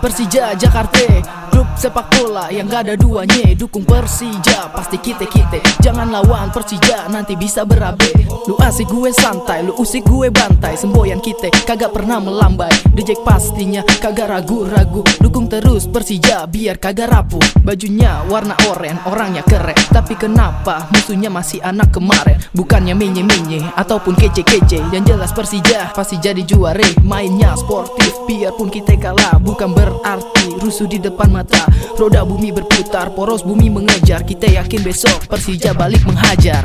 Persija, Jakarta Klub sepak bola yang gak ada duanya Dukung Persija, pasti kita-kita Jangan lawan Persija, nanti bisa berabe. Lu asik gue santai, lu usik gue bantai. Semboyan kita, kagak pernah melambai. Dejek pastinya, kagak ragu-ragu. Dukung terus Persija, biar kagak rapuh. Bajunya warna oren, orangnya keren. Tapi kenapa musuhnya masih anak kemarin? Bukannya menye-menye, ataupun kece-kece. Yang jelas Persija, pasti jadi juara Mainnya sportif, biarpun kita kalah Bukan berarti rusuh di depan mata. Roda bumi berputar, poros bumi mengejar. Kita yakin besok Persija balik menghajar.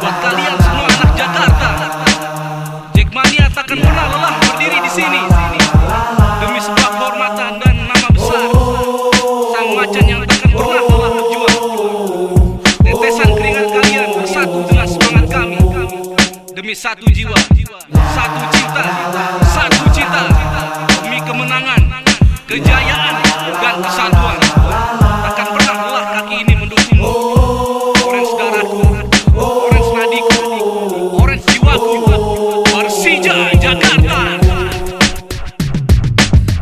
Buat kalian semua anak Jakarta Jackmania takkan pernah lelah berdiri di sini. Demi sebuah kehormatan dan nama besar Sang macan yang takkan pernah lelah berjuang. Tetesan keringat kalian bersatu dengan semangat kami. Demi satu jiwa, kejayaan, dan kesatuan. Takkan pernah lelah kaki ini mendukungmu Orange darahku, orange nadiku, orange jiwaku. Persija Jakarta.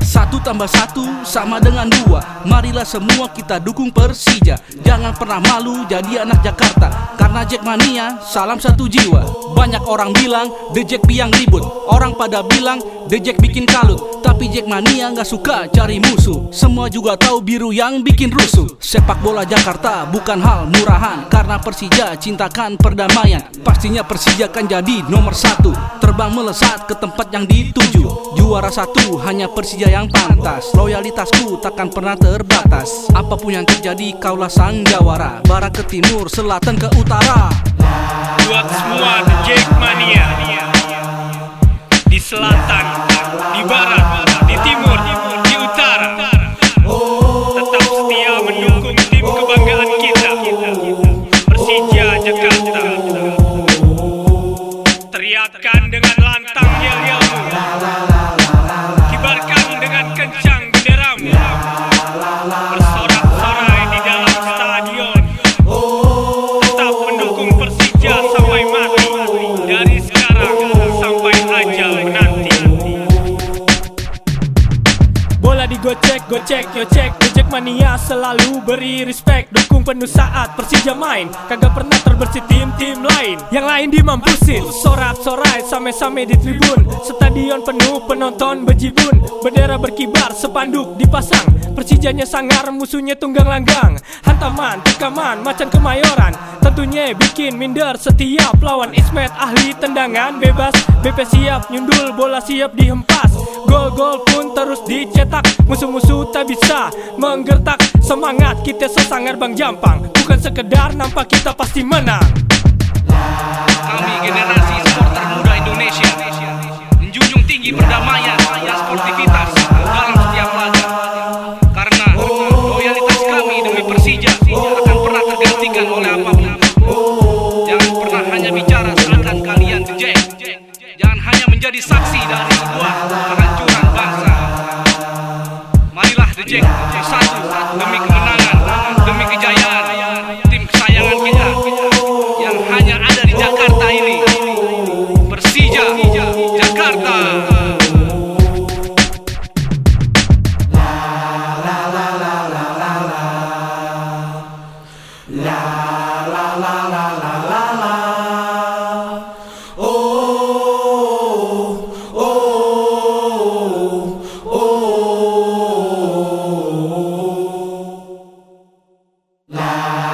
Satu tambah satu sama dengan dua. Marilah semua kita dukung Persija. Jangan pernah malu jadi anak Jakarta Karena Jackmania salam satu jiwa. Banyak orang bilang The Jack biang ribut. Orang pada bilang The Jack bikin kalut. Tapi Jackmania nggak suka cari musuh. Semua juga tahu biru yang bikin rusuh. Sepak bola Jakarta bukan hal murahan. Karena Persija cintakan perdamaian. Pastinya Persija kan jadi nomor satu. Terbang melesat ke tempat yang dituju Juara satu hanya Persija yang pantas. Loyalitasku takkan pernah terbatas. Apa pun yang terjadi kaulah sang jawara Barat ke timur, selatan ke utara. Buat semua The Jackmania di selatan, di barat, Digocek, gocek, yo cek Gojek mania selalu beri respect. Dukung penuh saat Persija main. Kagak pernah terbersih tim-tim lain. Yang lain dimampusin. Sorak-sorai same-same di tribun Stadion penuh penonton bejibun Bendera berkibar, sepanduk dipasang. Persijanya sangar, musuhnya tunggang langgang. Hantaman, tikaman, macan kemayoran. Tentunya bikin minder setiap lawan Ismet. Ahli tendangan bebas BP siap nyundul, bola siap dihempas. Gol-gol pun terus dicetak Musuh-musuh tak bisa menggertak. Semangat kita sesangar Bang Jampang. Bukan sekedar nampak kita pasti menang. Kami generasi Jangan hanya menjadi saksi dari sebuah kehancuran bangsa. Marilah Jack satu demi kemenangan, Yeah.